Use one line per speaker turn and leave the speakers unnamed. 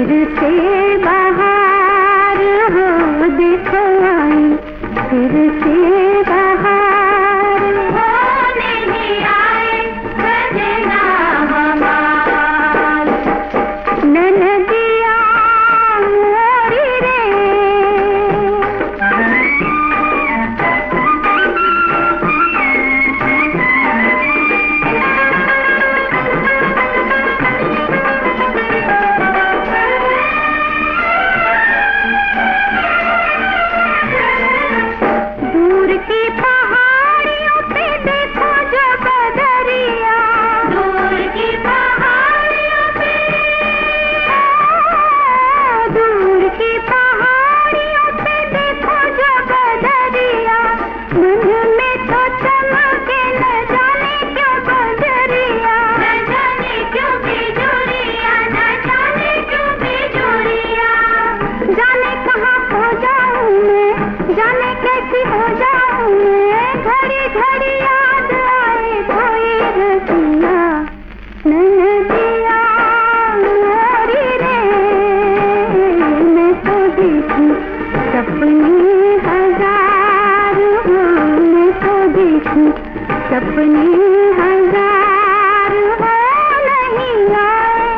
फिर से बाहर हो दिखाई फिर से बाहर जाने कैसी हो घड़ी घड़ी याद आए कोई रसिया रे। मैं तो देखी हज़ार मैं तो देखी हज़ार नहीं आए